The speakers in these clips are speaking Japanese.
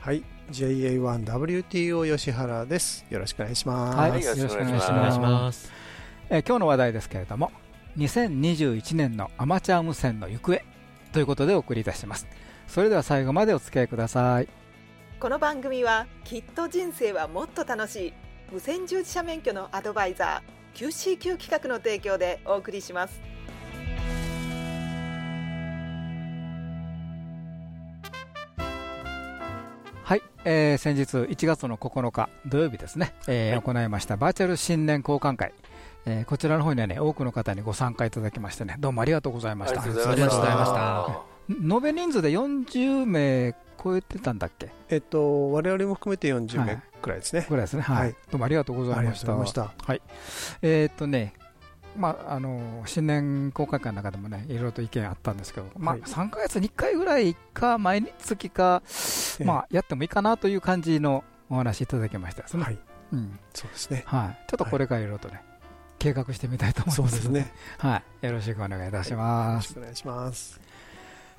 はい、JA1WTO 吉原です。よろしくお願いします。はいはいよろしくお願いしお願いしますます。えー今日の話題ですけれども2021年のアマチュア無線の行方ということでお送りいたしますそれでは最後までお付き合いくださいこの番組はきっと人生はもっと楽しい無線従事者免許のアドバイザー QCQ 企画の提供でお送りしますえー先日1月の9日土曜日ですね、えー行いましたバーチャル新年交換会、えーこちらの方にはね多くの方にご参加いただきましてねどうもありがとうございました。ありがとうございました。延べ人数で40名超えてたんだっけ？えっと、我々も含めて40名はい。くらいですね。ぐらいですね。はい、はい。どうもありがとうございました。とうございました。えーっとねまあ、あの新年公開会の中でもねいろいろと意見あったんですけど、まあはい3か月に1回ぐらいか毎月か、ええ。まあ、やってもいいかなという感じのお話いただきました。ですね、はい、うん。そうですね。はい、ちょっとこれからいろいろとね、計画してみたいと思いますそうですね。はい、よろしくお願いいたしよます。ろしくお願いします。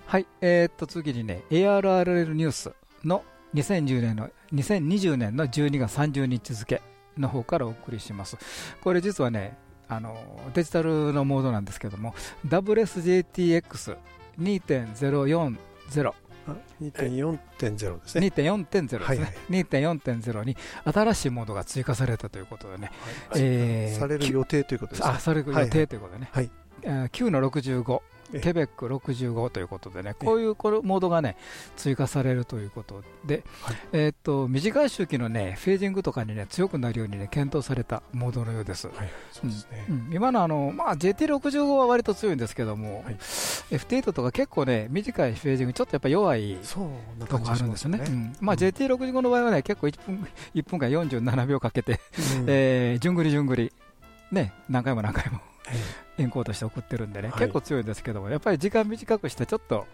はい、えーっと次にね ARRL ニュースの2010年の2020年の12月30日付の方からお送りします。これ実はねあのデジタルのモードなんですけども WSJTX2.040 あ2.4.0ですね。2.4.0ですね、はいはい。2.4.0に新しいモードが追加されたということでね、えーされる予定ということですね。あされる予定ということでね、はい。えー9の65、ええケベック65ということでね、こういうこのモードがね追加されるということで、はい。えーっと短い周期のねフェージングとかにね強くなるようにね検討されたモードのようです。はい、そうですね。う。ん今のあの、まあ、JT65 は割と強いんですけども、はい。F8 とか結構ね短いフェージングちょっとやっぱ弱いそうなとこあるんですよね。ね。うん。まあ、うん。JT65 の場合はね結構1分 ,1 分間47秒かけて、うん。えー、じゅんぐりじゅんぐり、ね、何回も何回もえエンコードして送ってるんでね、はい。結構強いんですけども、やっぱり時間短くして、ちょっと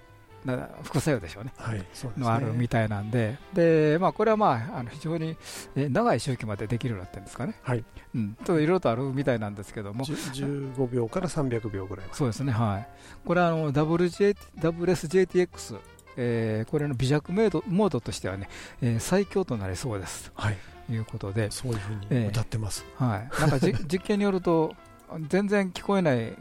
な副作用でしょうね、えはい、そうですね。のあるみたいなんで、でまあ、これはまああの非常にえ長い周期までできるようになってるんですかね、はい。うん、といろいろとあるみたいなんですけども、じゅ15秒から300秒ぐらい。そうですね、はい、これはあの WSJTX、えーこれの微弱モードモードとしてはね、えー最強となりそうです。はい、ということで、そういうふうええ。に歌ってます。はい、なんかじ 実験によると、全然聞こえない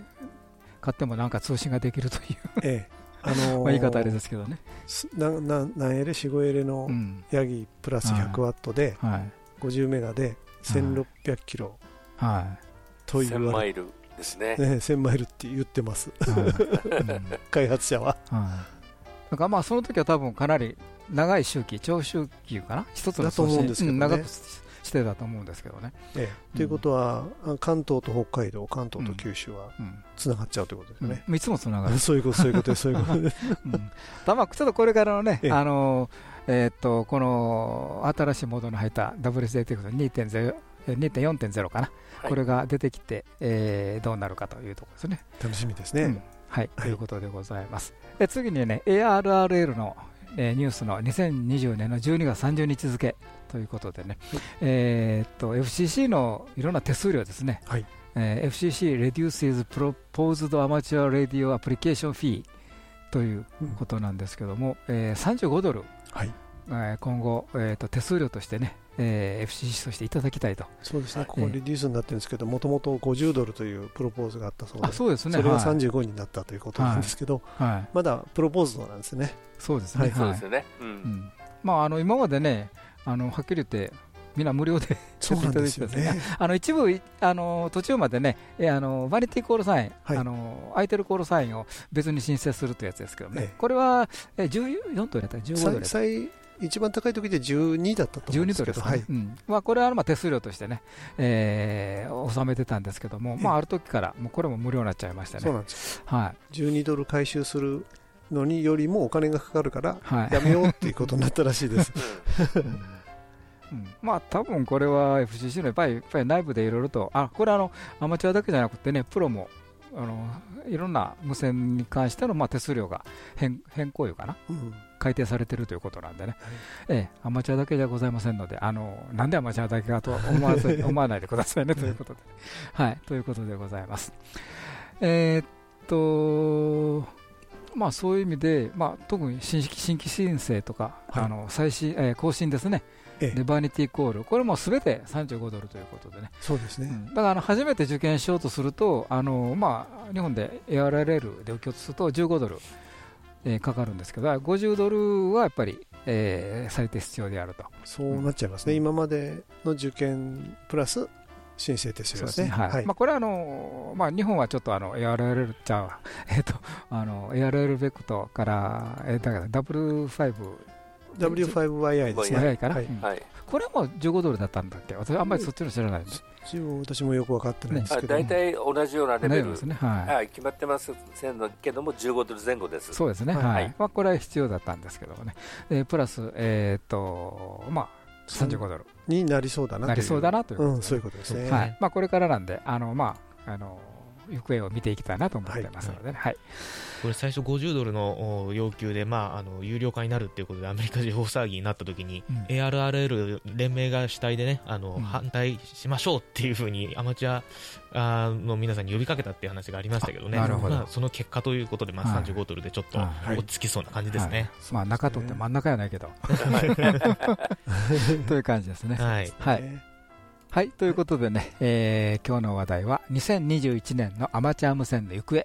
買ってもなんか通信ができるという、ええ、あのーまあ言い方あれですけどね。すなな何エレ4 5エレのうん。ヤギプラス100ワットではい。50メガで1600キロは1000と言われマイルですね。ね、1000マイルって言ってます。開発者は。はい。だからまあその時は多分かなり長い周期、長周期かな、一つのだと思うんですけどね。ん長くしてたと思うんですけどね。ええ。ということはあ関東と北海道関東と九州はうん。つながっちゃうということですよね、うん。いつもつながる。そういうことそういうことですそういうこと。ですちょっとこれからのね、ええ。あのえーっとこの新しいモードの入った WSJT2.0 2.4.0かな、はい。これが出てきて、えーどうなるかというところですね。楽しみですうん。ね、はい、はい。ということでございます。で次にね、ARRL の、えーニュースの2020年の12月30日付ということでね、はい。えーっと FCC のいろんな手数料ですね、はい。えー FCC reduces proposed amateur radio application fee ということなんですけども、えー35ドル、はい。えー今後、えーっと手数料としてね、えー FCC としていただきたいと。そうですね。はい。ここ reduce になってるんですけどもともと50ドルという propose があったそうであそうですね。それがはい。35になったということなんですけど、はい、まだ propose なんですね。そうですね。はい。そうですよね。う。うんん。まあ、あの今までね、あのはっきり言って、みんな無料で そうなんですよね。あの一部いあの途中までね、えあの vanity コールサイン、はい。あの空いてるコールサインを別に申請するというやつですけどね、ええ。これはえ14ドルやった？ら15ドル最最一番高い時で12だったと思うんで12すけど、ね、はい、うん。まあ、これはまあ手数料としてね、えー納めてたんですけども、まあ、ある時からもうこれも無料になっちゃいましたね。そうなんですはい。12ドル回収するのによりもお金がかかるからはい。やめようっていうことになったらしいです まあ多分これは FCC のやっぱりやっぱり内部でいろいろと、あこれあの、アマチュアだけじゃなくてね、プロもあのいろんな無線に関してのまあ手数料が変変更いうかな、うん。改定されてるということなんでね、ええ、アマチュアだけじゃございませんので、あのなんでアマチュアだけかとは思わず 思わないでくださいねということで、はい、ということでございます。えーっと、まあそういう意味で、まあ、特に新規新規申請とか、はい。あの最新、えー更新ですね、ええでバニティコール、これもすべて35ドルということでね、そうですね。うんだからあの初めて受験しようとすると、あのまあ、日本で ARLL で受けようとすると15ドル、えーかかるんですけど、50ドルはやっぱり、えー最低必要であると。そうなっちゃいますね。今までの受験プラス申請手数料ですね。はいまあ、これはあの、まあ、日本はちょっとあの ARL ちゃえっとあの ARL ベクトから、えーだから W5 W5YI ですね。早いかな、はい。これも15ドルだったんだっけ、私、あんまりそっちの知らないんで、一応私もよく分かってないんですあけど。大体同じようなレベル。ですね、はい、はい、決まってますせんのけども15ドル前後です。そうですね、はい。はい。まあ、これは必要だったんですけどもね、えープラス、えーっとまあ、35ドル、になりそうだな。なりそうだなということで。うん、そういうことですね。はい。まあ、これからなんで、あのまああの行方を見ていきたいなと思ってますのでね、はいこれ最初50ドルのお要求で、まあ、あの有料化になるっていうことでアメリカ中大騒ぎになった時に、うん。ARRL 連盟が主体でねあの、うん反対しましょうっていうふうにアマチュアの皆さんに呼びかけたっていう話がありましたけどね。あなるほど。まあ、その結果ということで、まあ、はい。35ドルでちょっとはい。落ち着きそうな感じですね。まあ、中とって真ん中やないけど、という感じですね。はい、はい。ねはい、ということでね、えー今日の話題は2021年のアマチュア無線の行方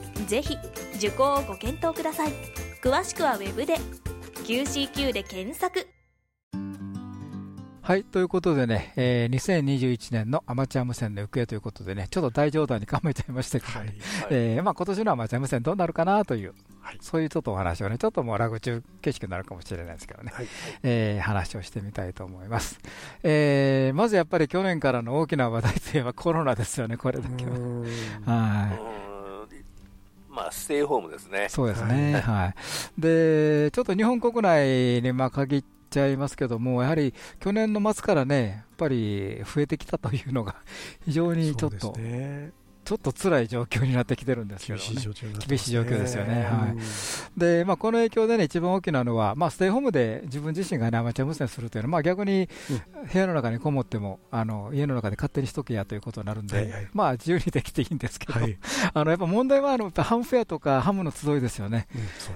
ぜひ受講をご検討ください詳しくはウェブで QCQ で検索はい、ということでね、えー2021年のアマチュア無線の行方ということでね、ちょっと大冗談に構えちゃいましたけどね、はい。えーまあ今年のアマチュア無線どうなるかなという、はいそういうちょっとお話をね、ちょっともうラグ中形式になるかもしれないですけどね、はい。えー話をしてみたいと思います。えーまずやっぱり去年からの大きな話題といえばコロナですよね、これだけは。はーんまあ、ステイホームですねい。。そうですね。はい。で、ちょっと日本国内にまあ限っちゃいますけども、やはり去年の末からね、やっぱり増えてきたというのが、非常にちょっと、そうですね。ちょっと辛い状況になってきてるんですけどね。厳しい状況ね厳しい状況ですよねはいうんで、まあ、この影響でね、一番大きなのは、まあ、ステイホームで自分自身が、ね、アマチュア無線するというのは、まあ、逆に部屋の中にこもっても、あの家の中で勝手にしとけやということになるんで、はいはいまあ、自由にできていいんですけど、はい。あのやっぱ問題はあのハムフェアとかハムの集いですよね。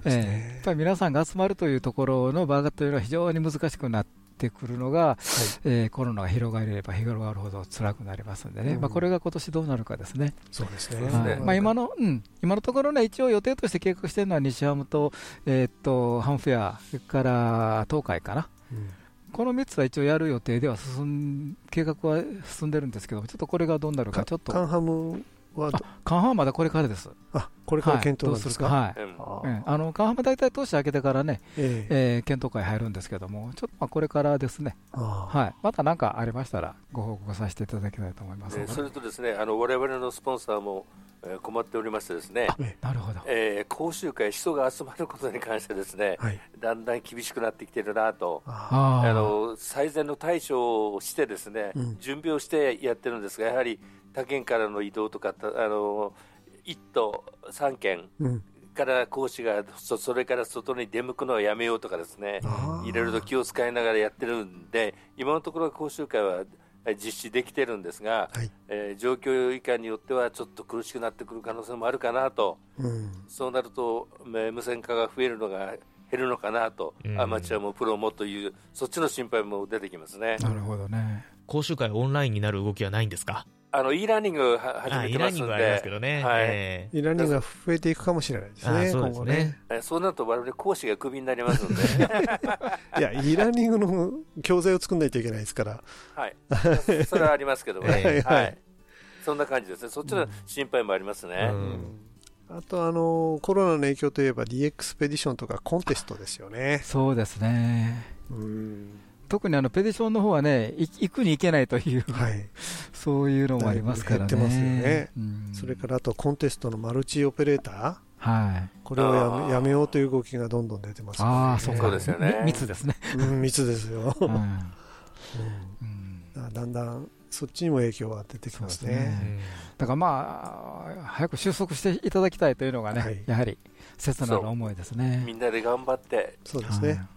ええやっね。ぱり皆さんが集まるというところの場がというのは非常に難しくなってくるのが、えーコロナが広がれば広がるほど辛くなりますんでね、うん。まあ、これが今年どうなるかですね。そうですね。はい。まあ、今の、うん、今のところね、一応予定として計画しているのは西ハムと、えーっと、ハムフェア、それから東海かな。うん。この3つは一応やる予定では進ん、計画は進んでるんですけど、ちょっとこれがどうなるか、ちょっと、カンハムはど、カンハムはまだこれからです。あ、これから検討すか？はか、うんはい。うん。あのカンハムは大体年明けてからね、ええ。えー検討会入るんですけども、ちょっとまあこれからですね、あはい、また何かありましたら、ご報告させていただきたいと思います。それとですね、あの我々のスポンサーも、えー困っておりましてですね、なるほど、えー講習会、人が集まることに関してですね、はい。だんだん厳しくなってきてるなと。あの最善の対処をしてですね、うん。準備をしてやってるんですが、やはり他県からの移動とか、たあの1都3県うん。から講師がそそれから外に出向くのはやめようとかですね、いろいろと気を使いながらやってるんで、今のところ講習会はえ実施できてるんですが、はい。えー状況以下によってはちょっと苦しくなってくる可能性もあるかなと、うん。そうなると、えー無線化が増えるのが減るのかなと、うんアマチュアもプロもという、そっちの心配も出てきますね。なるほどね。講習会オンラインになる動きはないんですか？あの e ラーニングは始めてますんイラーニングはありますけどね。はいええ e ラーニングが増えていくかもしれないですね、あそうですね今後ね。えそうなると我々講師がクビになりますんで、いや、 e ラーニングの教材を作んないといけないですから。はい、それはありますけどね、ええはい、そんな感じですね、そっちの心配もありますね。うんあと、あの、コロナの影響といえば D エクスペディションとかコンテストですよね。そうですね。うん。特にあのペディションの方はね、い行くに行けないという、はい。そういうのもありますからね。ってますよねうんそれからあとコンテストのマルチオペレーター。はい。これをやめやめようという動きがどんどん出てます、ああ、そうか。ですよねみ密ですね。うん、密ですよ。うんうんうんだからだんだんそっちにも影響が出てきますそうですね。ねだからまあ、早く収束していただきたいというのがね、はいやはり切なる思いですね。みんなで頑張って、そうですね。はい、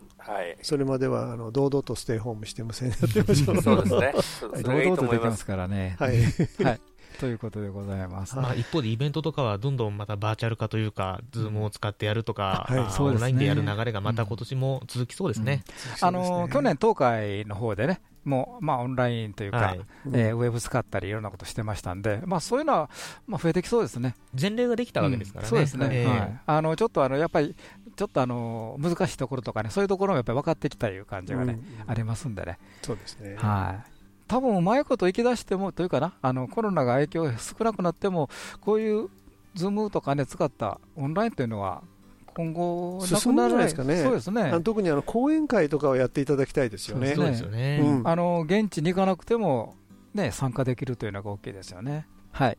それまではあの堂々とステイホームして無線やってみましょう。そうですね、堂々とできますと思います。からね。はい。はい。ということでございます。はいまあ、一方でイベントとかはどんどんまたバーチャル化というか、ズームを使ってやるとか、はいまあそうですねオンラインでやる流れがまた今年も続きそうですね。あの去年、東海の方でね、もう、まあ、オンラインというか、はいえーウェブ使ったり、いろんなことしてましたんで、まあ、そういうのは、まあ、増えてきそうですね。前例ができたわけですからね。うんそうですね、ええはい、あのちょっとあのやっぱり、ちょっとあの難しいところとかね、そういうところもやっぱり分かってきたいう感じがね、ありますんでね、そうですね。はい、多分うまいこと行き出してもというかな、あのコロナが影響が少なくなっても、こういうズームとかね、使ったオンラインというのは、今後、なく進むんじゃないですかねそうですねあの特にあの講演会とかをやっていただきたいですよね。そうですよね。うんあの現地に行かなくても、ね、参加できるというのが大きいですよね。はい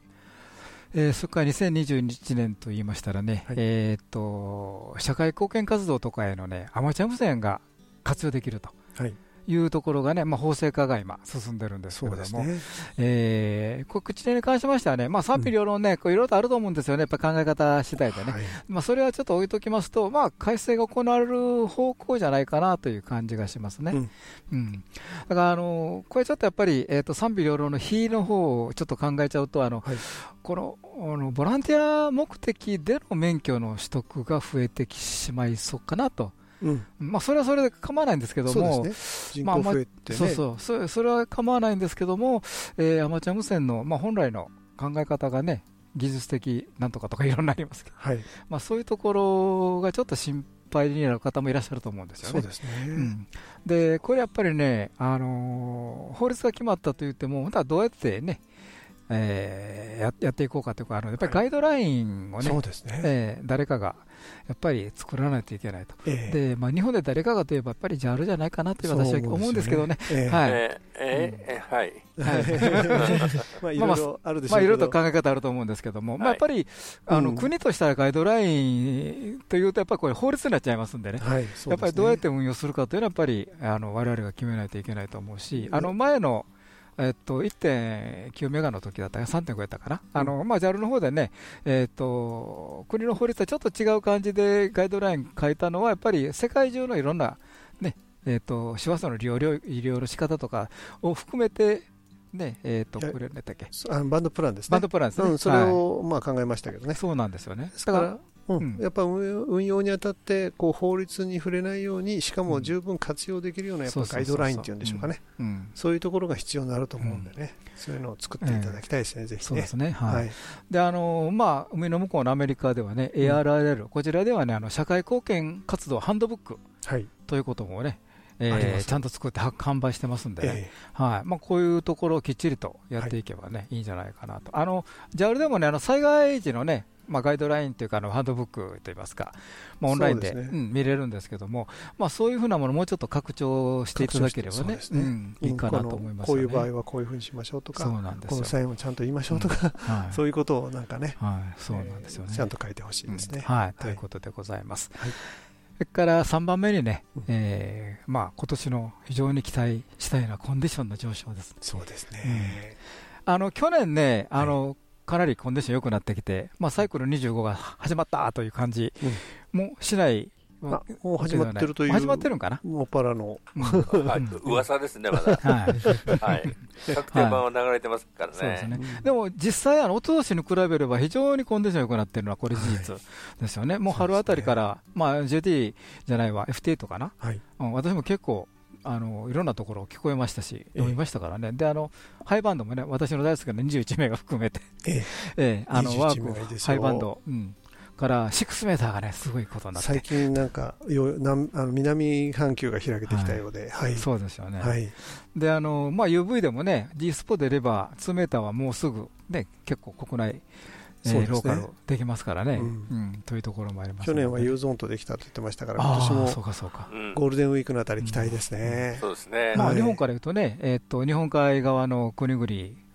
えーそれから2021年と言いましたらね、はいえーっと社会貢献活動とかへの、ね、アマチュア無線が活用できるとはい。いうところがね、まあ、法制化が今、進んでるんですけそれども、ね。えーこ口に関しましてはね、まあ、賛否両論ね、こういろいろとあると思うんですよね、やっぱ考え方次第でね。はいまあ、それはちょっと置いときますと、まあ、改正が行われる方向じゃないかなという感じがしますね。うんうんだから、あのこれちょっとやっぱり、えー、と賛否両論の非の方をちょっと考えちゃうと、あのはいこのあのボランティア目的での免許の取得が増えてきしまいそうかなと、うん。まあ、それはそれで構わないんですけども、まあ。そうそうそれそれは構わないんですけども、えーアマチュア無線の、まあ、本来の考え方がね、技術的なんとかとかいろんなありますけど、はい。まあ、そういうところがちょっと心配になる方もいらっしゃると思うんですよね。そうですね。うん、でこれやっぱりね、あのー法律が決まったと言っても、本当はどうやってね、えーややっていこうかというか、あのやっぱりガイドラインをね、そうですね。えー誰かがやっぱり作らないといけないと。ええでまあ、日本で誰かがといえば、やっぱり JAL じゃないかなという私は思うんですけどね。。はいえーえーはい。はい。まあ、いろいろあるでしょまあ、うけど。いろいろと考え方あると思うんですけども、まあ、はいやっぱりあの、うん国としたらガイドラインというと、やっぱりこれ、法律になっちゃいますんでね、はい。ですねやっぱりどうやって運用するかというのは、やっぱりあの我々が決めないといけないと思うし、あの前の、えっと、1.9メガの時だったか、3.5やったかな、あのまあ、JAL の方でね、えっと、国の法律とちょっと違う感じでガイドライン書いたのは、やっぱり世界中のいろんな、ねえっと、手話の利用料医療の仕方とかを含めて、ねえっと、これ、何だっけ、そあのバンドプランですね。バンドプランですね。うん、それはいを、まあ考えましたけどね。そうなんですよね。ですから、うん。うん。やっぱ運用にあたってこう法律に触れないようにしかも十分活用できるようなやっぱガイドラインっていうんでしょうかね。うん、そういうところが必要になると思うんでね、そういうのを作っていただきたいですね、ぜひね。そうですね。はい。はい。で、あのまあ、海の向こうのアメリカではね、ARRL、こちらではね、あの社会貢献活動ハンドブックはい。ということもね、えちゃんと作っては販売してますんでね、えはい。まあ、こういうところをきっちりとやっていけばね、い、いんじゃないかなと。あの JAL でもね、あの災害時のね、まあ、ガイドラインというかあのハンドブックといいますか、まあ、オンラインでね。うん見れるんですけども、まあ、そういうふうなものをもうちょっと拡張していただければねね。うんいいかなと思いますね。ういう場合はこういうふうにしましょうとかそうなんですよこのサインをちゃんと言いましょうとか、はい。そういうことをなんかね、はい、そうなんですよね。ちゃんと書いてほしいですね、うん。はい、はい。ということでございます。はい。それから3番目にね、うん。えーまあ今年の非常に期待したいのはコンディションの上昇です。そうですね、あの去年ね、あの、かなりコンディション良くなってきて、まあ、サイクル25が始まったという感じ。もしない、あもう始まってるという始まってるんかな、もっぱらの。うん。はい。うん。噂ですね、まだ。はい、はい。確定版は流れてますからそうですね。ね。でも実際、あの一昨年に比べれば非常にコンディション良くなってるのはこれ事実ですよね。もう春あたりから、まあ JT じゃないわ、FT とかな、はい。うん、私も結構あのいろんなところ聞こえましたし、読みましたからね、であのハイバンドもね、私の大好きな21名が含めて、ええ。ええあの21ワーク、ハイバンド、うん、から6メーターがね、すごいことになって。最、近なんかよ南あの南半球が開けてきたようで、はい、そうですよね。はい、であのまあ、UV でもね、G スポ出れば、2メーターはもうすぐ、ね、結構国内、えーそうですね。ローカルできますからね、というところもあります去年はう U ゾーンとできたと言ってましたから、今あ年あ、そうもかそうか。うんゴールデンウィークのあたり期待ですね。そうですね。日本から言うとね、えーっと、日本海側の国々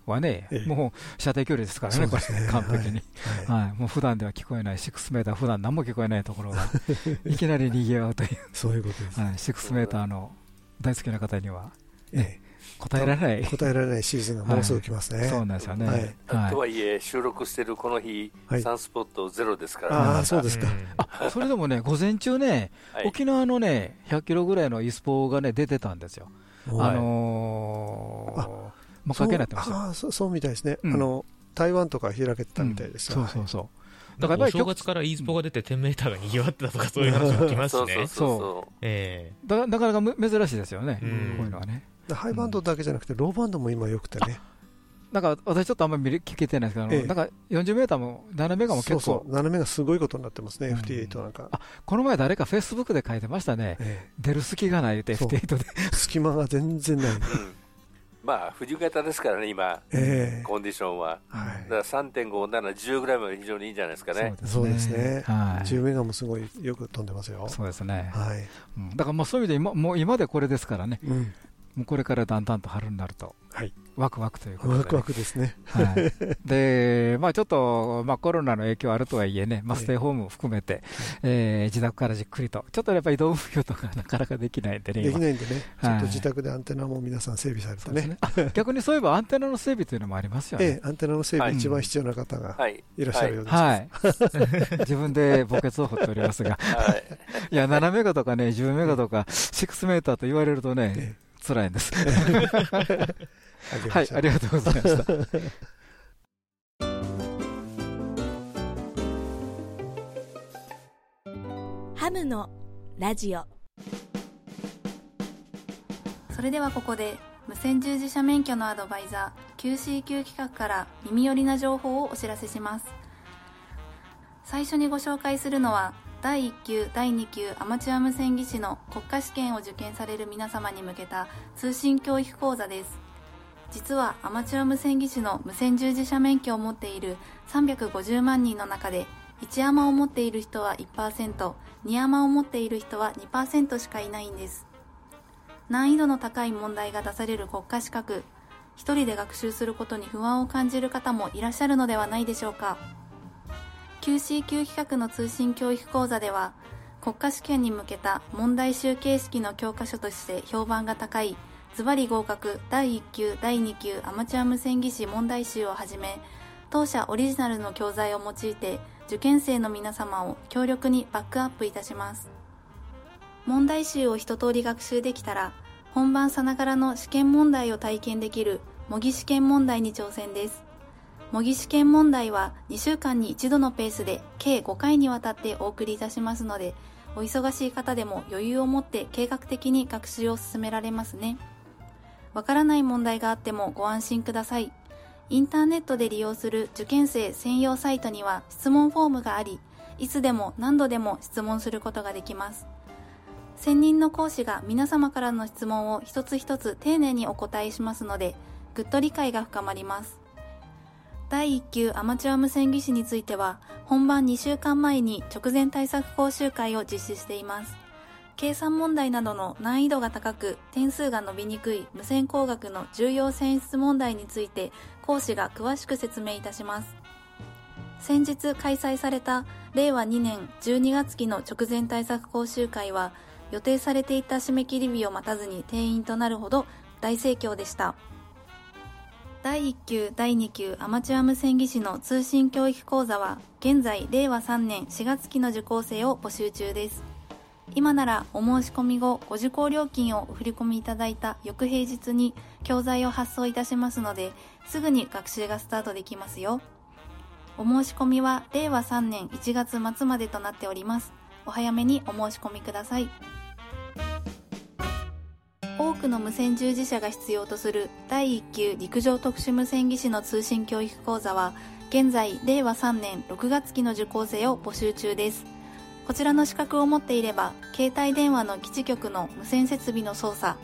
はね、ええ。もう射程距離ですからね、これそうですね、完璧に。はい。はい、もう普段では聞こえない6メーター、普段何も聞こえないところが、いきなり賑わうという、そういうことです。はい、6メーターの大好きな方にはえ答えられない。え、答えられないシーズンがもうすぐ来ますね。そうなんですよね。とはいえ、収録してるこの日、はい。サンスポットゼロですから、ああ、そうですか。あそれでもね、午前中ね、はい。沖縄のね、100キロぐらいのイスポがね、出てたんですよ。はい。あのー、真っ赤になってましたよ。ああそうそうみたいですね、うん。あの台湾とか開けてたみたいです、うん。そうそうそう。だかららやっぱりお正月から e スポが出て10メーターが賑わってたとかそういう話も聞きますしね。そうそうそう。そえ。だなかなかむ珍しいですよね、うん。こういうのはね。でハイバンドだけじゃなくて、ローバンドも今よくてね、なんか私ちょっとあんまり聞けてないですけど、ええ。なんか40メーターも7メーターも結構、そうそう、斜めがすごいことになってますね、うん。FT8 なんか、あこの前誰かフェイスブックで書いてましたね、え出る隙がないってそう。F8 で。え隙間が全然ない、まあ、冬型ですからね、今、ええ。コンディションは。はい。だから3.5、7、10ぐらいまで非常にいいんじゃないですかね。そうですね。はい。10メガもすごいよく飛んでますよ、そうですね。だからまあそういう意味で今、もう今でこれですからね、うん、もうこれからだんだんと春になると、はい。ワクワクということでね、ワクワクですね、はい、で、まあ、ちょっと、まあ、コロナの影響あるとはいえね、まあ、ええステイホーム含めて、えー自宅からじっくりと、ちょっとやっぱり移動運用とかなかなかできないんでね、でき今ないんでね、ちょはいっと自宅でアンテナも皆さん整備されてね、ね。あ逆にそういえばアンテナの整備というのもありますよね。ええアンテナの整備、はい。一番必要な方がはい。いらっしゃるようです。はい、自分で墓穴を掘っておりますが、はい。いや、7メガとかね、10メガとか、6メーターと言われるとねえ、辛いんです。はいありがとうございました。ハムのラジオそれではここで無線従事者免許のアドバイザー QCQ 企画から耳寄りな情報をお知らせします最初にご紹介するのは第1級第2級アマチュア無線技師の国家試験を受験される皆様に向けた通信教育講座です。実はアマチュア無線技師の無線従事者免許を持っている350万人の中で1アマを持っている人は 1%2 アマを持っている人は2%しかいないんです。難易度の高い問題が出される国家資格一人で学習することに不安を感じる方もいらっしゃるのではないでしょうか。QCQ 企画の通信教育講座では国家試験に向けた問題集形式の教科書として評判が高いズバリ合格第1級第2級アマチュア無線技師問題集をはじめ当社オリジナルの教材を用いて受験生の皆様を強力にバックアップいたします。問題集を一通り学習できたら本番さながらの試験問題を体験できる模擬試験問題に挑戦です。模擬試験問題は2週間に1度のペースで計5回にわたってお送りいたしますのでお忙しい方でも余裕を持って計画的に学習を進められますね。わからない問題があってもご安心ください。インターネットで利用する受験生専用サイトには質問フォームがありいつでも何度でも質問することができます。専任の講師が皆様からの質問を一つ一つ丁寧にお答えしますのでぐっと理解が深まります。第1級アマチュア無線技師については本番2週間前に直前対策講習会を実施しています。計算問題などの難易度が高く点数が伸びにくい無線工学の重要選出問題について講師が詳しく説明いたします。先日開催された令和2年12月期の直前対策講習会は予定されていた締め切り日を待たずに定員となるほど大盛況でした。第1級第2級アマチュア無線技師の通信教育講座は現在令和3年4月期の受講生を募集中です。今ならお申し込み後ご受講料金をお振り込みいただいた翌平日に教材を発送いたしますのですぐに学習がスタートできますよ。お申し込みは令和3年1月末までとなっております。お早めにお申し込みください。多くの無線従事者が必要とする第1級陸上特殊無線技師の通信教育講座は現在令和3年6月期の受講生を募集中です。こちらの資格を持っていれば携帯電話の基地局の無線設備の操作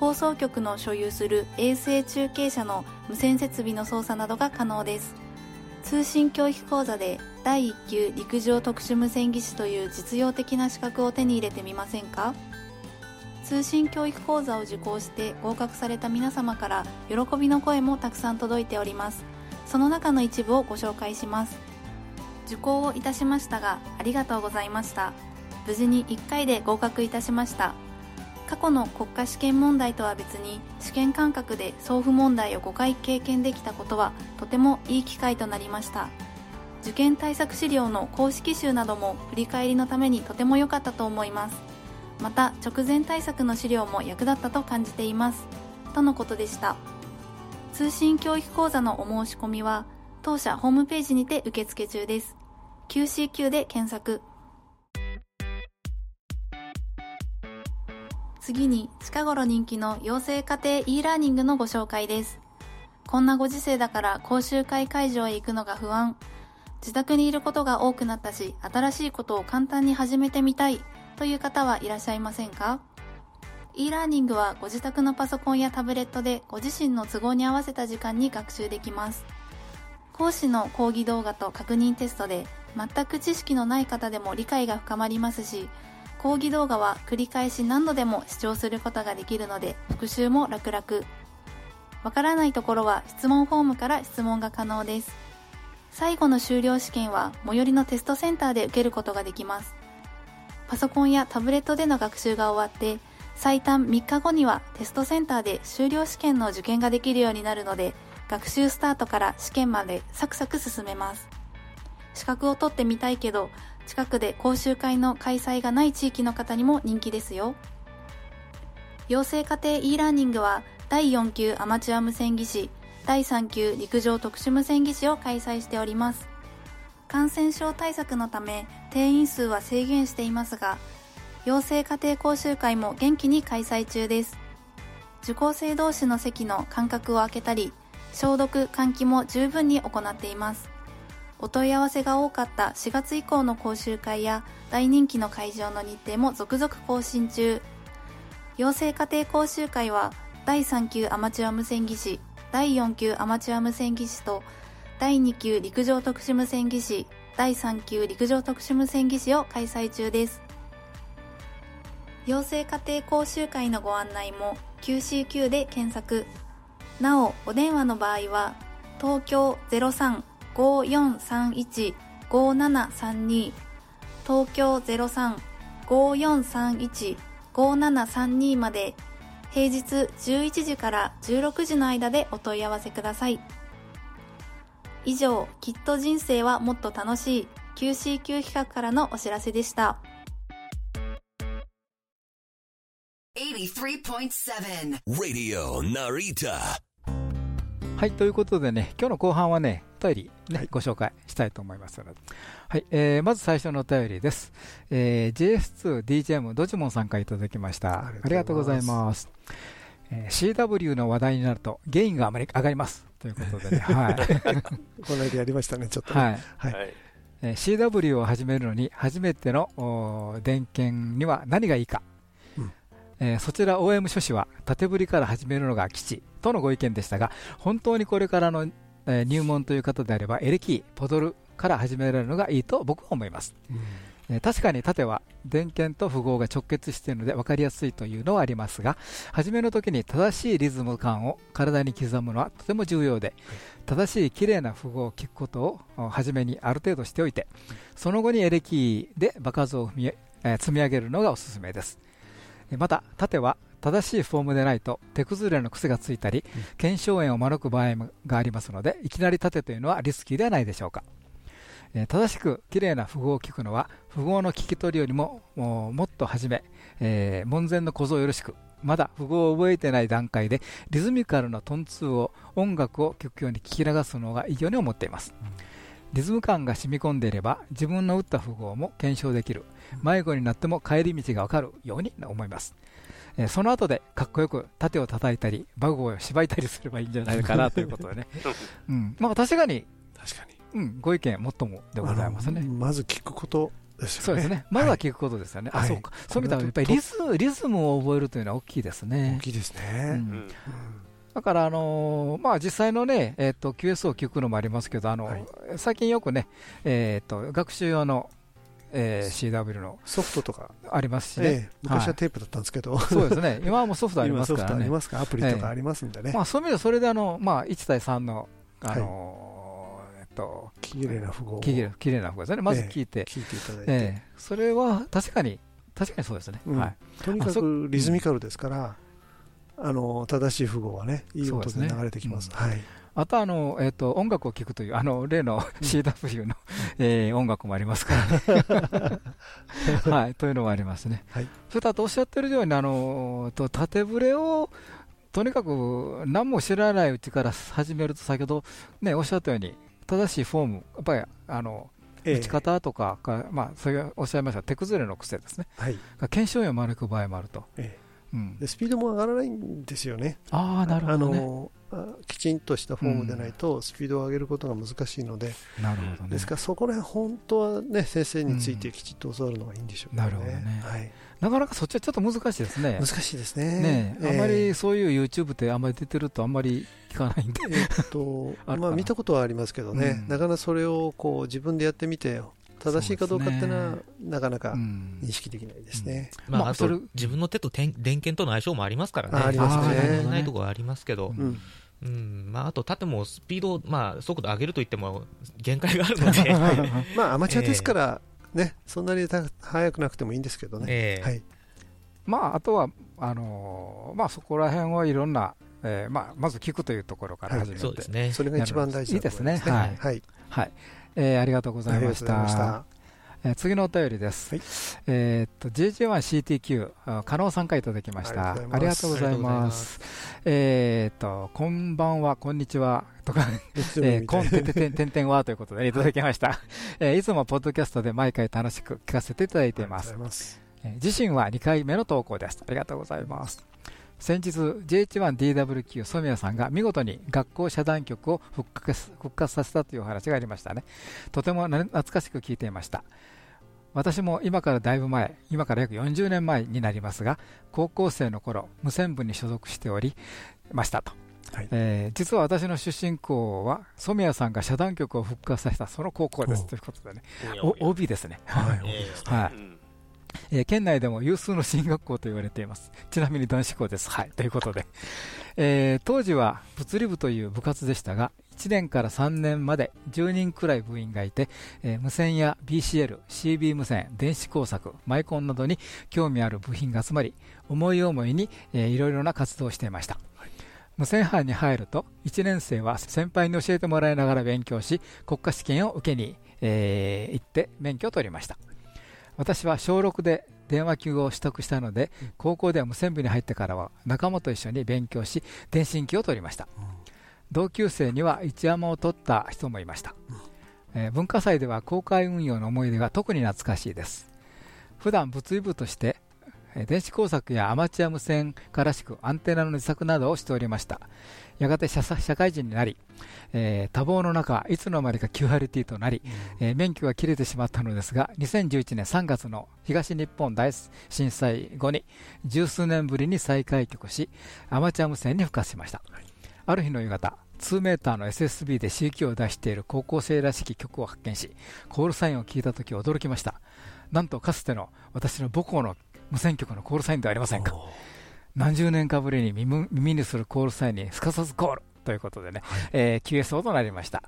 放送局の所有する衛星中継車の無線設備の操作などが可能です。通信教育講座で第1級陸上特殊無線技師という実用的な資格を手に入れてみませんか？通信教育講座を受講して合格された皆様から喜びの声もたくさん届いております。その中の一部をご紹介します。受講をいたしましたがありがとうございました。無事に1回で合格いたしました。過去の国家試験問題とは別に試験間隔で送付問題を5回経験できたことはとてもいい機会となりました。受験対策資料の公式集なども振り返りのためにとても良かったと思います。また直前対策の資料も役立ったと感じています。とのことでした。通信教育講座のお申し込みは当社ホームページにて受付中です。QCQ で検索。次に近頃人気の養成家庭 e ラーニングのご紹介です。こんなご時世だから講習会会場へ行くのが不安。自宅にいることが多くなったし新しいことを簡単に始めてみたい。という方はいらっしゃいませんか？e ラーニングはご自宅のパソコンやタブレットでご自身の都合に合わせた時間に学習できます。講師の講義動画と確認テストで全く知識のない方でも理解が深まりますし講義動画は繰り返し何度でも視聴することができるので復習も楽々。わからないところは質問フォームから質問が可能です。最後の修了試験は最寄りのテストセンターで受けることができます。パソコンやタブレットでの学習が終わって最短3日後にはテストセンターで修了試験の受験ができるようになるので学習スタートから試験までサクサク進めます。資格を取ってみたいけど近くで講習会の開催がない地域の方にも人気ですよ。養成家庭 e ラーニングは第4級アマチュア無線技師第3級陸上特殊無線技師を開催しております。感染症対策のため定員数は制限していますが養成家庭講習会も元気に開催中です。受講生同士の席の間隔を空けたり消毒換気も十分に行っています。お問い合わせが多かった4月以降の講習会や大人気の会場の日程も続々更新中。養成家庭講習会は第3級アマチュア無線技師第4級アマチュア無線技師と第2級陸上特殊無線技師第3級陸上特殊無線技師を開催中です。養成家庭講習会のご案内も QCQ で検索。なおお電話の場合は東京03-5431-5732東京03-5431-5732まで平日11時から16時の間でお問い合わせください。以上きっと人生はもっと楽しい QCQ 企画からのお知らせでした83.7 Radio Narita はい、ということでね、今日の後半はね、お便りね、はい、ご紹介したいと思いますので。はい、えー、まず最初のお便りです。えー、JS2DJM ドジモンさんからいただきました。ありがとうございます。えー、CW の話題になると、ゲインがあまり上がります。ということでね、はい。この間やりましたね、ちょっと、ね、はい。はい、えー、CW を始めるのに、初めての電源には何がいいか。えー、そちら OM 書士は縦振りから始めるのが基地とのご意見でしたが本当にこれからの、えー、入門という方であればエレキポドルから始められるのがいいと僕は思います、うんえー、確かに縦は電源と符号が直結しているので分かりやすいというのはありますが初めの時に正しいリズム感を体に刻むのはとても重要で、正しい綺麗な符号を聞くことを初めにある程度しておいてその後にエレキで場数を踏み、えー、積み上げるのがおすすめです。また縦は正しいフォームでないと手崩れの癖がついたり、腱鞘炎を招く場合がありますのでいきなり縦というのはリスキーではないでしょうか正しくきれいな符号を聞くのは符号の聞き取りよりももっと初め、えー、門前の小僧よろしく。まだ符号を覚えてない段階でリズミカルなトンツーを音楽を聞くように聞き流すのがいいように思っています、うん、リズム感が染み込んでいれば自分の打った符号も検証できる。迷子になっても帰り道がわかるように思います。えーその後でかっこよく盾を叩いたり、バグをしばいたりすればいいんじゃないかなということでね、うん。まあ、確かに、確かに。うん、ご意見もっともでございますね。まず聞くことですよね。そうですね、まずは聞くことですよね、はい。あそうか、そういう意味ではやっぱりリズリズムを覚えるというのは大きいですね。大。きいですうね。だから、あのーまあ、実際のね、えっと QS を聞くのもありますけど、あのはい。最近よくね、えっと学習用の、えー CW のソフトとか、ありますしね、ええ昔ははい。テープだったんですけど、そうですね、今はもうソフトありますからね、アプリとかありますんでね。ま、あ、そういう意味ではそれであの、まあ、1対3の、あのと、綺麗な符号を。きれいきれいな方ですね、まず聞いて、聞いていただいて、ええ。それは確かに、確かにそうですね。うん。はい。とにかくリズミカルですから、あの正しい符号はね、いい音で流れてきます。そうはい。あとあの、えっと音楽を聴くという、あの 例の CW の、えー音楽もありますからね、はい。というのもありますね。はい。それとあとおっしゃってるように、あのと縦ブレをとにかく何も知らないうちから始めると、先ほど、ね、おっしゃったように、正しいフォーム、やっぱりあのええ打ち方とかか、まあ、それおっしゃいました手崩れの癖ですね、はいが検証を招く場合もあると。えうんでスピードも上がらないんですよね。ああ、なるほどね。あのあきちんとしたフォームでないとスピードを上げることが難しいので、なるほどね。ですからそこら辺本当はね先生についてきちっと教わるのがいいんでしょうね。なるほどねはい、なかなかそっちはちょっと難しいですね。難しいですね。ねあまりそういう YouTube ってあんまり出てるとあんまり聞かないんで。えっと まあ見たことはありますけどね、うん。なかなかそれをこう自分でやってみて正しいかどうかっていうのはなかなかうん。認識できないですね。まあ、あまあそれと自分の手と点電源との相性もありますからね、あありますね。ないところはありますけど、うん。うん。うんまあ、あと縦もスピード、まあ、速度上げるといっても限界があるので、まあアマチュアですから ね、そんなにた速くなくてもいいんですけどね。ええはい。まあ、あとは、あのーまあ、そこら辺はいろんな、えーまあ、まず聞くというところから始めて、そうですね。それが一番大事ね。いいですねはい。はいえーありがとうございました。ありがとうございましたえー次のお便りです。はいえーっと JG1CTQ あ加納さんからいただきました。ありがとうございます。えーっとこんばんはこんにちはとか。えー、みたいコンテンテンテンテンはということでいただきました、えーいつもポッドキャストで毎回楽しく聞かせていただいていますます。えー自身は2回目の投稿です。ありがとうございます。先日 JH1DWQ ソミヤさんが見事に学校遮断曲を復活復活させたというお話がありましたね。とてもな懐かしく聞いていました。私も今からだいぶ前、今から約40年前になりますが、高校生の頃、無線部に所属しておりましたと。はい。えー実は私の出身校は、ソミヤさんが遮断曲を復活させたその高校です。おということでね、おやお OB ですね。はい。え。はい。うんえー県内でも有数の進学校と言われています。ちなみに男子校です。はい。ということで。えー当時は物理部という部活でしたが、1年から3年まで10人くらい部員がいて、えー無線や BCL、CB 無線、電子工作、マイコンなどに興味ある部品が集まり、思い思いに、えーいろいろな活動をしていました。無線班に入ると、1年生は先輩に教えてもらいながら勉強し、国家試験を受けに、えー行って免許を取りました。私は小6で電話級を取得したので、高校では無線部に入ってからは仲間と一緒に勉強し、電信機を取りました。同級生には一山を取った人もいました。えー文化祭では公開運用の思い出が特に懐かしいです。普段物理部として、えー電子工作やアマチュア無線からしくアンテナの自作などをしておりました。やがて社社会人になり、えー多忙の中、いつの間にか QRT となり、えー免許が切れてしまったのですが、2011年3月の東日本大震災後に十数年ぶりに再開局し、アマチュア無線に復活しました。ある日の夕方、2メーターの SSB で CQ を出している高校生らしき曲を発見し、コールサインを聞いたとき驚きました。なんとかつての私の母校の無線局のコールサインではありませんか。何十年かぶりに耳耳にするコールサインにすかさずコールということでね、えー QSO となりました、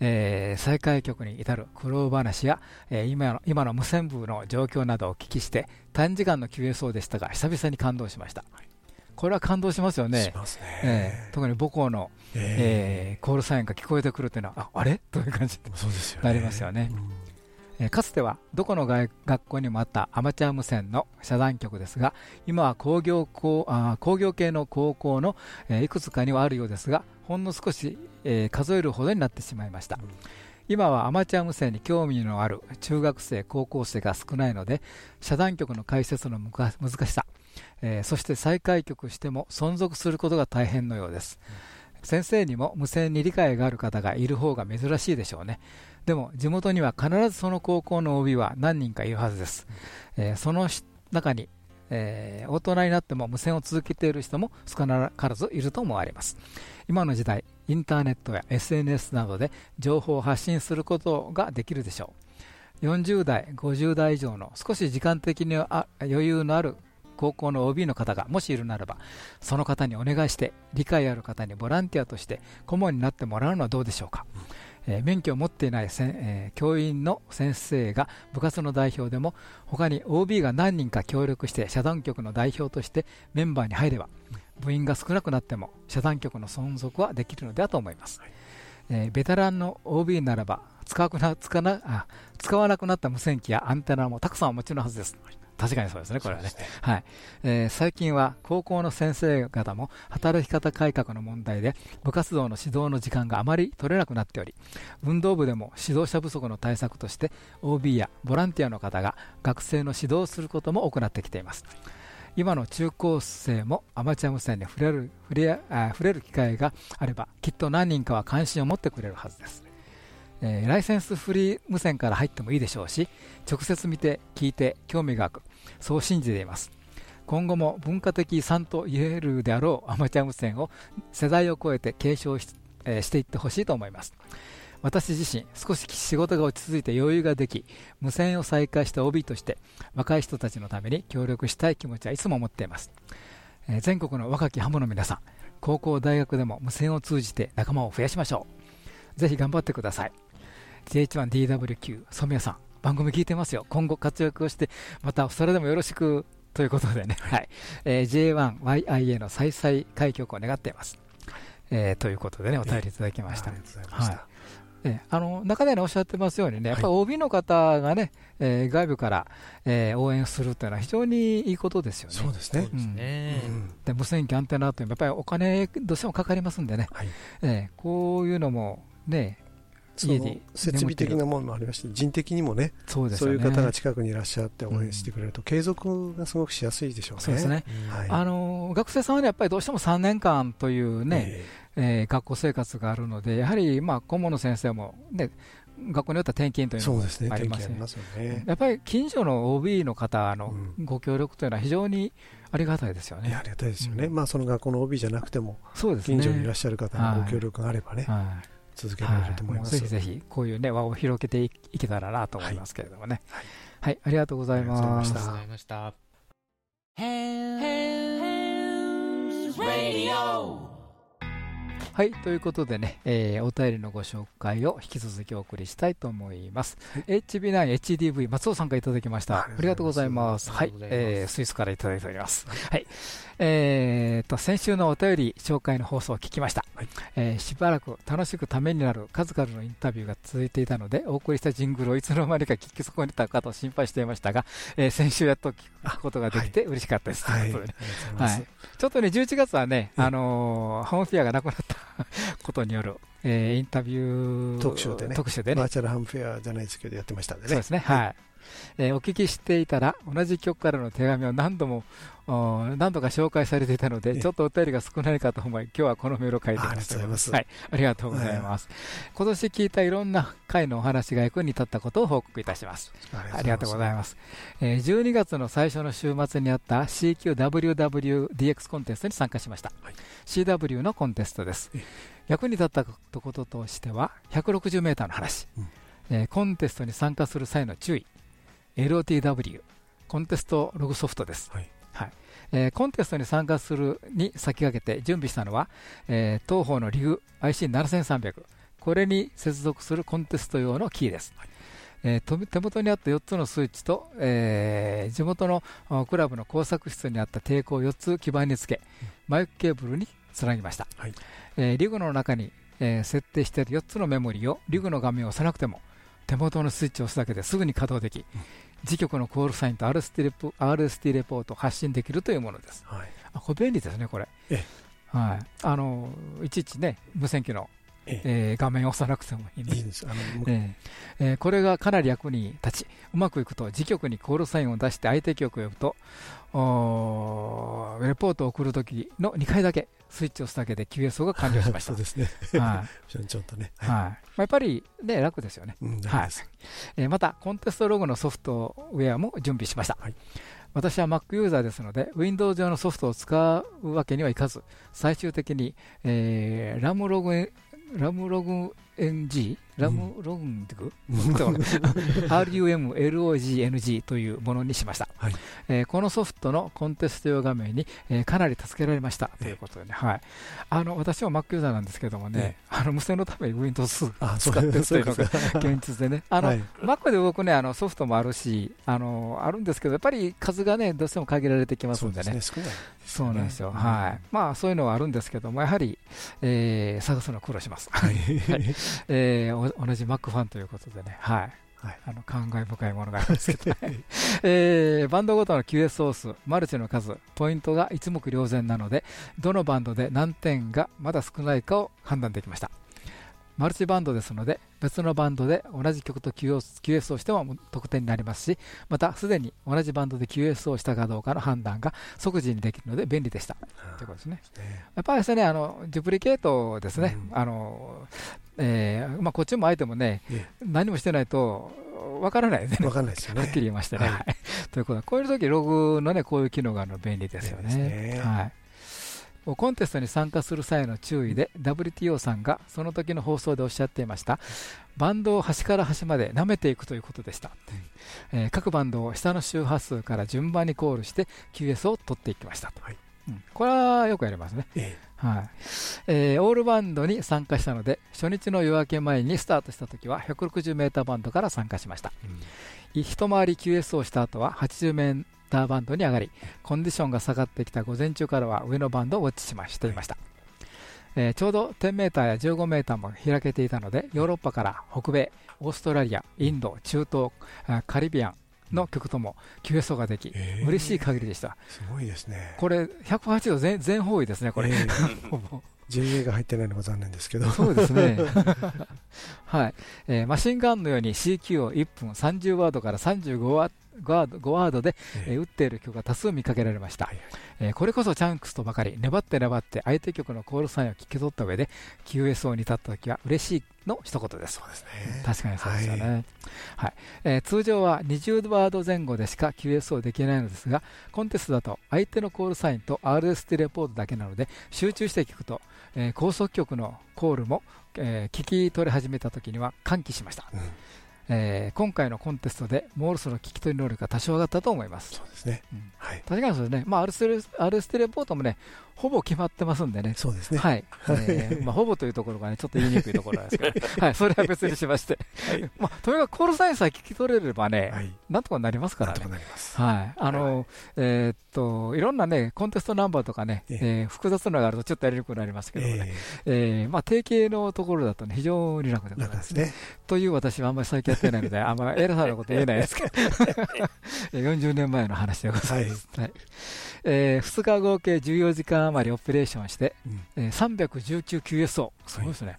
えー再開局に至る苦労話や、えー今の今の無線部の状況などをお聞きして短時間の QSO でしたが久々に感動しました、これは感動しますよね。えー特に母校の、ええーコールサインが聞こえてくるというのはああれ？という感じでえそうですよね。なりますよね。うんえーかつてはどこの外学校にもあったアマチュア無線の遮断局ですが今は工業高あー工業系の高校の、えーいくつかにはあるようですがほんの少し、えー数えるほどになってしまいました、うん。今はアマチュア無線に興味のある中学生高校生が少ないので遮断局の解説の難しさ、えーそして再開局しても存続することが大変のようです、先生にも無線に理解がある方がいる方が珍しいでしょうね。でも地元には必ずその高校の OB は何人かいるはずです、えーその中に、えー大人になっても無線を続けている人も少なからずいると思われます。今の時代インターネットや SNS などで情報を発信することができるでしょう。40代50代以上の少し時間的に余裕のある高校の OB の方がもしいるならばその方にお願いして理解ある方にボランティアとして顧問になってもらうのはどうでしょうか、えー免許を持っていないせん、えー教員の先生が部活の代表でも他に OB が何人か協力して社団局の代表としてメンバーに入れば部員が少なくなっても社団局の存続はできるのではと思います、えーベテランの OB ならば使わなくな使わなあ使わなくなった無線機やアンテナもたくさんお持ちのはずです、確かにそうですね、これはね。はい。えー最近は高校の先生方も働き方改革の問題で部活動の指導の時間があまり取れなくなっており運動部でも指導者不足の対策として OB やボランティアの方が学生の指導をすることも多くなってきています。今の中高生もアマチュア無線に触れる触れあ触れる機会があればきっと何人かは関心を持ってくれるはずです。えーライセンスフリー無線から入ってもいいでしょうし直接見て聞いて興味が湧くそう信じています。今後も文化的遺産と言えるであろうアマチュア無線を世代を超えて継承し,、えーしていってほしいと思います。私自身少し仕事が落ち着いて余裕ができ無線を再開した OB として若い人たちのために協力したい気持ちはいつも持っています、えー全国の若きハムの皆さん高校大学でも無線を通じて仲間を増やしましょう。ぜひ頑張ってください。GH1DWQ 染谷さん。番組聞いてますよ。今後活躍をしてまたそれでもよろしくということでね、はい。えー J1YIA の再々開局を願っています、えーということでねお便りいただきました、ありがとうございました。はい。えーあの中で、ね、おっしゃってますようにね、やっぱり OB の方がね、えー外部から、えー応援するというのは非常にいいことですよね。そうですね。うん。で無線機アンテナというのはやっぱりお金どうしてもかかりますんでね、はい。えーこういうのもね、設備的なものもありまして、人的にもね、そうそう。いう方が近くにいらっしゃって応援してくれると、継続がすごくしやすいでしょうね。そうですね。はいあの学生さんはねやっぱりどうしても3年間というね、ええー学校生活があるので、やはりまあ顧問の先生も、ね、学校によっては転勤というのもありますねね。やっぱり近所の OB の方のうご協力というのは非常にありがたいですよね。ありがたいですよね、うんまあその学校の OB じゃなくても。近所にいらっしゃる方のご協力があればね、はい続けられると思います。はいぜひぜひこういうね輪を広げていいけたらなと思いますけれどもね。はいはい、ありがとうございます。ありがとうございましたありがとうございました。はい、ということでね、えーお便りのご紹介を引き続きお送りしたいと思います。HB9HDV 松尾さんからいただきました。あありがとうございます。はいえースイスからいただいております。はい。えーと、先週のお便り紹介の放送を聞きました。はいえーしばらく楽しくためになる数々のインタビューが続いていたので、お送りしたジングルをいつの間にか聞き損ねたかと心配していましたが、えー先週やっと聞くことができて嬉しかったです。とはいちょっとね、11月はね、うんあのーハムフェアがなくなった ことによる、えーインタビュー特集でね。特集でね。バーチャルハムフェアじゃないですけど、やってましたんでね。そうですね、はい。えーお聞きしていたら、同じ曲からの手紙を何度も、お何度か紹介されていたので、ええ。ちょっとお便りが少ないかと思い、今日はこのメールを書いてみまあありがとうございますはい、ありがとうございます。今年聞いたいろんな回のお話が役に立ったことを報告いたします。ありがとうございます。えー12月の最初の週末にあった CQWWDX コンテストに参加しました。はい。CW のコンテストです。え。役に立ったこととしては、160メーターの話、うん。えーコンテストに参加する際の注意、LOTW、コンテストログソフトです。はい。はいえーコンテストに参加するに先駆けて準備したのは、えー東方のリグ IC7300、これに接続するコンテスト用のキーです。えーと手元にあった4つのスイッチと、えー地元のあクラブの工作室にあった抵抗を4つ基板につけ、マイクケーブルにつなぎました、はい。えーリグの中に、えー設定している4つのメモリーをリグの画面を押さなくても手元のスイッチを押すだけですぐに稼働でき、自局のコールサインと RST レポ RST レポートを発信できるというものです。はい。あこれ便利ですねこれ。え。はい。あのいちいちね無線機のえー画面を押さなくてもいいんでいいです。えええーこれがかなり役に立ち、うまくいくと、自局にコールサインを出して相手局を呼ぶと、レポートを送るときの2回だけスイッチを押すだけで QSO が完了しまし そうた。ですね。はいちょっとね。はいまあやっぱり、ね、楽ですよね。うん、はい。えーまた、コンテストログのソフトウェアも準備しました。はい私は Mac ユーザーですので、Windows 上のソフトを使うわけにはいかず、最終的に、えー、ラムログ、ラムログ NG、ラムロングング、RUMLOGNG というものにしました、はいえーこのソフトのコンテスト用画面に、えーかなり助けられましたということでね、はい、あの私は Mac ユーザーなんですけどもね、あの無線のために Windows あ、使ってるというのが現実でね、あの、はい Mac で動くね、あのソフトもあるし、あのあるんですけど、やっぱり数がね、どうしても限られてきますんでね、そう。な。んですよ、はい、まあそういうのはあるんですけども、やはり、えー探すのは苦労します、はい。えーお同じ Mac ファンということでね、はい、はい。あの感慨深いものがあるんですけど、えーバンドごとの QS ソース、マルチの数、ポイントが一目瞭然なので、どのバンドで何点がまだ少ないかを判断できました。マルチバンドですので、別のバンドで同じ曲と QS, をしても得点になりますし、またすでに同じバンドで QS をしたかどうかの判断が即時にできるので便利でした。ということですね。ねやっぱりですね、あのデュプリケートですね、うんあのえーまあ、こっちも相手もね、え何もしてないとわからないでね、わかんないですよね。はっきり言いましてね。はいはいということで、こういう時ログのね、こういう機能があるの便利ですよね。ねはいコンテストに参加する際の注意で WTO さんがその時の放送でおっしゃっていました。バンドを端から端まで舐めていくということでした、えー各バンドを下の周波数から順番にコールして QS を取っていきました。と、はい。うん。これはよくやりますね。えはい。えーオールバンドに参加したので初日の夜明け前にスタートした時は 160m バンドから参加しました。え一回り QS をした後は 80m バンドに上がりコンディションが下がってきた午前中からは上のバンドをウォッチしましていました、えーちょうど 10m や 15m も開けていたのでヨーロッパから北米オーストラリアインド中東あカリビアンの曲とも QSO ができ、ええ嬉しい限りでした。すごいですね。これ108度全全方位ですねこれ、ええ ほぼ。JA が入ってないのが残念ですけど。そうですね。はい、えーマシンガンのように CQ を1分30ワードから35ワーワード5ワードで、えー打っている曲が多数見かけられました、はいえーこれこそチャンクスとばかり粘って粘って相手曲のコールサインを聞き取った上で QSO に立った時は嬉しいの一言です。そうですね。確かにそうですよね、はい。えー通常は20ワード前後でしか QSO できないのですがコンテストだと相手のコールサインと RST レポートだけなので集中して聞くと、えー高速曲のコールも、えー聞き取り始めた時には歓喜しました、うんえー今回のコンテストでモールスの聞き取り能力が多少上がったと思いますそうですねうん。はい。確かにそうですね、まあ、RST, RST レポートもねほぼ決まってますんでね。そうですね。はい、えーまあ、ほぼというところがね、ちょっと言いにくいところなんですけど、はい、それは別にしまして、まあ、とにかくコールサインさえ聞き取れればね、はい。なんとかなりますからなんとね。かなります。はい、あの、えーっと、いろんなね、コンテストナンバーとかね、ええ。ー複雑なのがあるとちょっとやりにくくなりますけどもね、ええ。ーまあ、定型のところだとね、非常に楽でえございまね。楽ですすね。という私はあんまり最近やってないので、あんまり偉さなこと言えないですけど、40年前の話でございます。はい。え2日合計14時間余りオペレーションして、うん。えー 319QSO、すごいですね、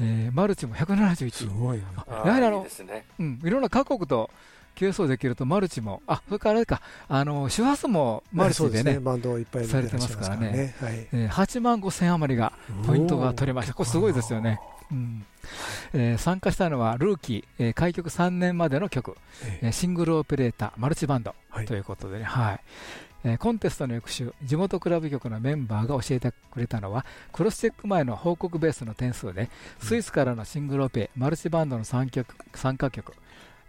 えーマルチも171、すごいやはりあのいいですね。うん、いろんな各国と QSO できると、マルチも、あそれからあれか、あの周波数もマルチでね、バンドをいっぱいされてますからね。はい。えー8万5千余りがポイントが取れました、これすごいですよね。うん。えー参加したのはルーキー、えー開局3年までの曲、ええーシングルオペレーター、マルチバンドはい。ということでね、はいえーコンテストの翌週、地元クラブ局のメンバーが教えてくれたのは、クロスチェック前の報告ベースの点数で、スイスからのシングルオペ、マルチバンドの参曲参加曲、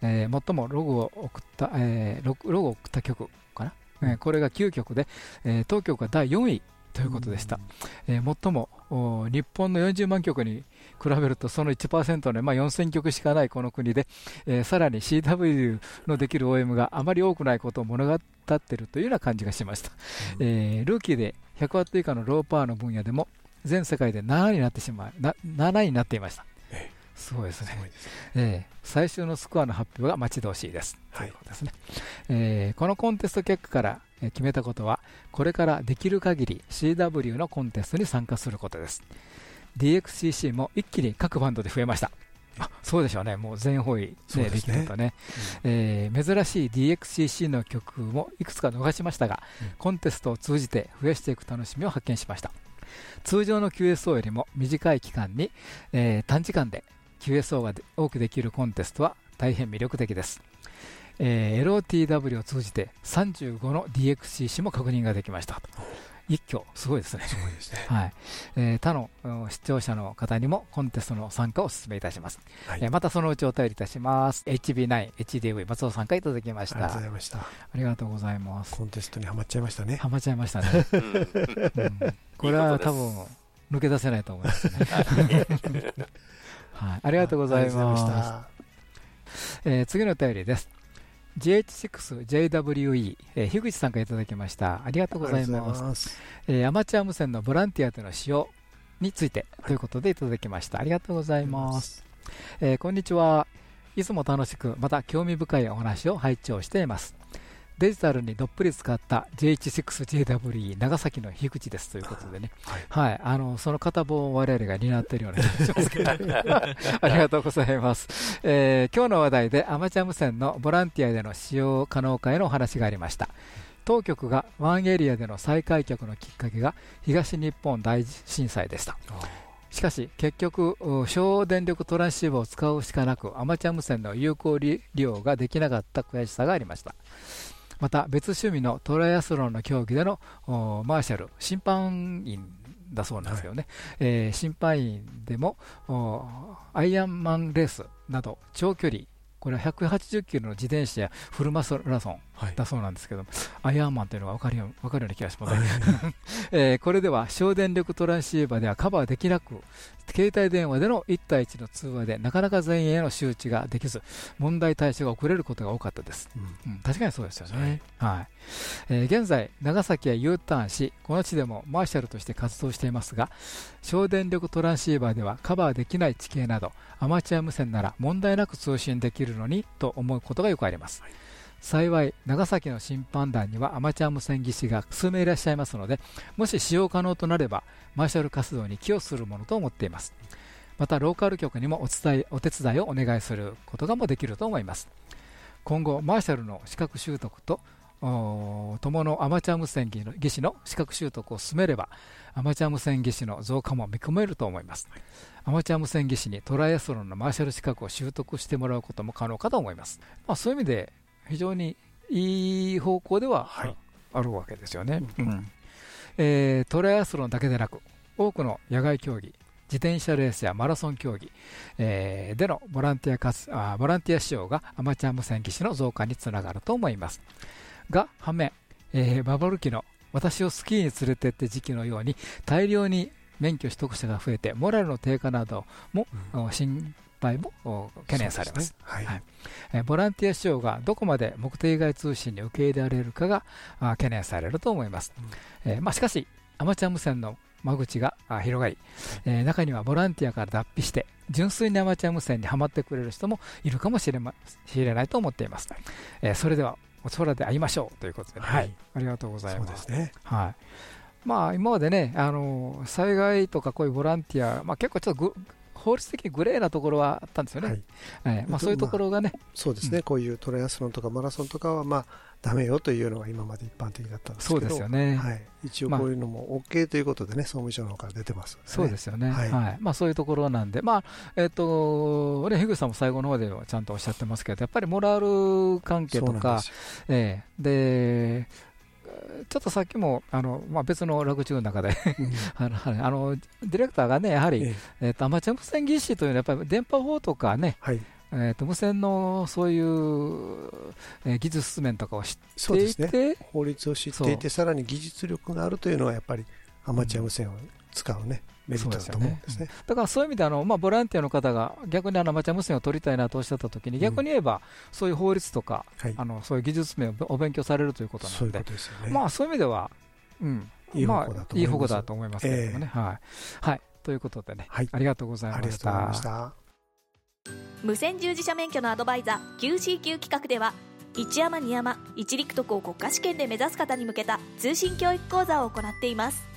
えー最もログを送った、えーログログを送った曲かな、えーこれが9曲で、えー当局が第4位ということでした。えー最もお日本の40万曲に比べるとその1%の、まあ、4000曲しかないこの国で、えーさらに CW のできる OM があまり多くないことを物語っているというような感じがしました、えールーキーで 100W 以下のローパワーの分野でも全世界で7位になってしまうな7位になっていました。えすごいですね。最終のスコアの発表が待ち遠しいです。はい。ということですね。えーこのコンテスト結果からえー決めたことは、これからできる限り CW のコンテストに参加することです。DXCC も一気に各バンドで増えました。あそうでしょうね、もう全方位、ね、できるとね、えー、珍しい DXCC の曲もいくつか逃しましたが、うん、コンテストを通じて増やしていく楽しみを発見しました。通常の QSO よりも短い期間に、えー、短時間で QSO が多くできるコンテストは大変魅力的です。えー、LOTW を通じて35の DXCC も確認ができました一挙、すごいですね。すごいですね。はい。えー、他の視聴者の方にもコンテストの参加をお勧めいたします。はい、えー、またそのうちお便りいたします。HB9、HDV、松尾さんからいただきました。ありがとうございました。ありがとうございます。コンテストにはまっちゃいましたね。はまっちゃいましたね。うん、これは多分、抜け出せないと思いますね。はい。ありがとうございます。えー、次のお便りです。GH6JWE、えー、樋口さんからいただきました。ありがとうございます。えー、アマチュア無線のボランティアでの使用についてということでいただきました。ありがとうございます。えー、こんにちは。いつも楽しく、また興味深いお話を拝聴しています。デジタルにどっぷり使った JH6JWE 長崎の樋口ですということでね、はい、はい、あのその片棒を我々が担っているような気がしますけど、ありがとうございます、えー、今日の話題でアマチュア無線のボランティアでの使用可能化へのお話がありました。当局がワンエリアでの再開局のきっかけが東日本大震災でした。しかし結局、省電力トランシーバーを使うしかなくアマチュア無線の有効利用ができなかった悔しさがありました。また別趣味のトライアスロンの競技でのマーシャル審判員だそうなんですよね、はい、えー、審判員でもアイアンマンレースなど長距離これは180キロの自転車やフルマラソンだそうなんですけど、はい、アイアンマンというのが分かるよ分かるような気がします、ね。えー、これでは省電力トランシーバーではカバーできなく携帯電話での1対1の通話でなかなか全員への周知ができず問題対処が遅れることが多かったです、うん、うん、確かにそうですよね、はい、はい、えー、現在長崎へ U ターンしこの地でもマーシャルとして活動していますが省電力トランシーバーではカバーできない地形などアマチュア無線なら問題なく通信できるのにと思うことがよくあります、はい幸い長崎の審判団にはアマチュア無線技師が数名いらっしゃいますのでもし使用可能となればマーシャル活動に寄与するものと思っています。またローカル局にもお伝えお手伝いをお願いすることがもできると思います。今後マーシャルの資格習得と友のアマチュア無線技師の資格習得を進めればアマチュア無線技師の増加も見込めると思います、アマチュア無線技師にトライアスロンのマーシャル資格を習得してもらうことも可能かと思います、まあ、そういう意味で非常にいい方向ではあるわけですよね、うん。えー、トライアスロンだけでなく多くの野外競技自転車レースやマラソン競技、えー、でのボランティア活あボランティア使用がアマチュア無線技師の増加につながると思います。が反面、えー、バブル期の私をスキーに連れてって時期のように大量に免許取得者が増えてモラルの低下なども、うん、心配も懸念されます、ね。はい。はい、えボランティア使用がどこまで目的外通信に受け入れられるかが懸念されると思います、うん、えー、まあ、しかしアマチュア無線の間口が広がり、えー、中にはボランティアから脱皮して純粋にアマチュア無線にはまってくれる人もいるかもしれ,、ま、しれないと思っています、えー、それではお空で会いましょうということで、ね、はい、ありがとうございます。ね、はい。まあ、今までね、あの災害とかこういうボランティア、まあ、結構ちょっと法律的にグレーなところはあったんですよね、はい。えーまあ、そういうところがね、まあ、そうですね、うん、こういうトライアスロンとかマラソンとかは、まあ、だめよというのが今まで一般的だったんですけどそうですよね、はい、一応こういうのも OK ということでね、まあ、総務省の方から出てます、ね、そうですよね、はい、はい、まあ、そういうところなんで、まあえーとね、樋口さんも最後の方でちゃんとおっしゃってますけど、やっぱりモラル関係とか、えー、でちょっとさっきもあの、まあ、別の楽中の中で あのあのディレクターがね、やはり、ええ。ー、とアマチュア無線技師というのは、やっぱり電波法とかね、はい、えー、と無線のそういう、えー、技術面とかを知っていて、ね、法律を知っていて、さらに技術力があるというのは、やっぱりアマチュア無線を使うね。メリットだと思うんですね、ね、だからそういう意味であの、まあ、ボランティアの方が逆にあのアマチュア無線を取りたいなとおっしゃったときに、逆に言えば、そういう法律とか、はい、あのそういう技術面をお勉強されるということなので、そうまあ、そういう意味では、うん、いい方向だと思います,、まあ、いい方向だと思いますけどもね。えー、はい。はい、ということでね、はい、ありがとうございました。無線従事者免許のアドバイザー QCQ 企画では一山二山一陸徳を国家試験で目指す方に向けた通信教育講座を行っています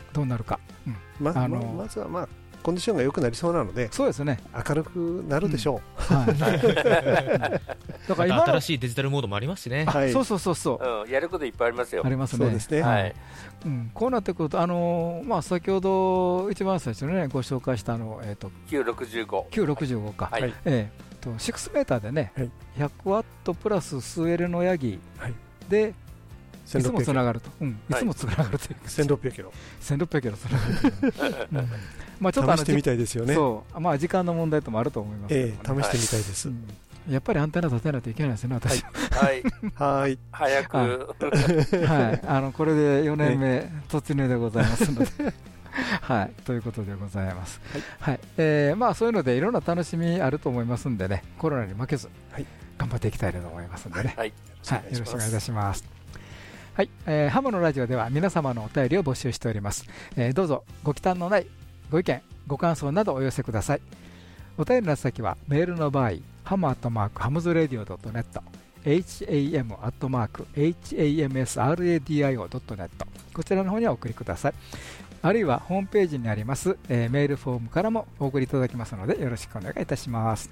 どうなるか、うんまあのまずはまあコンディションが良くなりそうなので、そうですね明るくなるでしょう。はい、だから今新しいデジタルモードもありますしね。はい、そうそうそうそう、うん、やることいっぱいありますよ。ありますね。そうですね。はい。うん、こうなってくると、あのー、まあ先ほど一番最初にねご紹介したあのえっ、ー、と九六十五。九六十五か。はい。ええー、とシックスメーターでね、はい、100ワットプラススエルのヤギで。いつもつながると、うん、いつもつながるという、千六百キロ、千六百キロつながる、うん、まあちょっと試してみたいですよね。そう、まあ時間の問題ともあると思います、ええ、試してみたいです。やっぱりアンテナ立てないといけないですね、私。はい。はい。早く。はい。あの、これで4年目突入でございますので。はい、ということでございます。はい、はい、えー、まあそういうのでいろんな楽しみあると思いますんでね、コロナに負けず、はい、頑張っていきたいと思いますんでね。はい、はい、よろしくお願いいたします。はい、えー、ハムのラジオでは皆様のお便りを募集しております。えー、どうぞご忌憚のないご意見、ご感想などお寄せください。お便りの先はメールの場合、ハムアットマークハムズラディオ .net、ham アットマーク hamsradio.net こちらの方にお送りください。あるいはホームページにあります、えー、メールフォームからもお送りいただきますのでよろしくお願いいたします。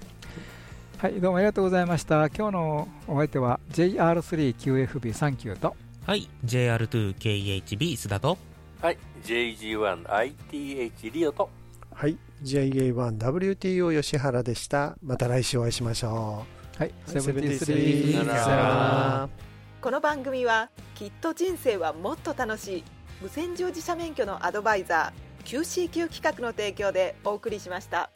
はい、どうもありがとうございました。今日のお相手は JR3QFB39 とはい JR2KHB 須田と。はい JG1ITH リオと。はい JA1WTO 吉原でした。また来週お会いしましょう。はいセブンティスリー。この番組はきっと人生はもっと楽しい。無線乗自社免許のアドバイザー QCQ 企画の提供でお送りしました。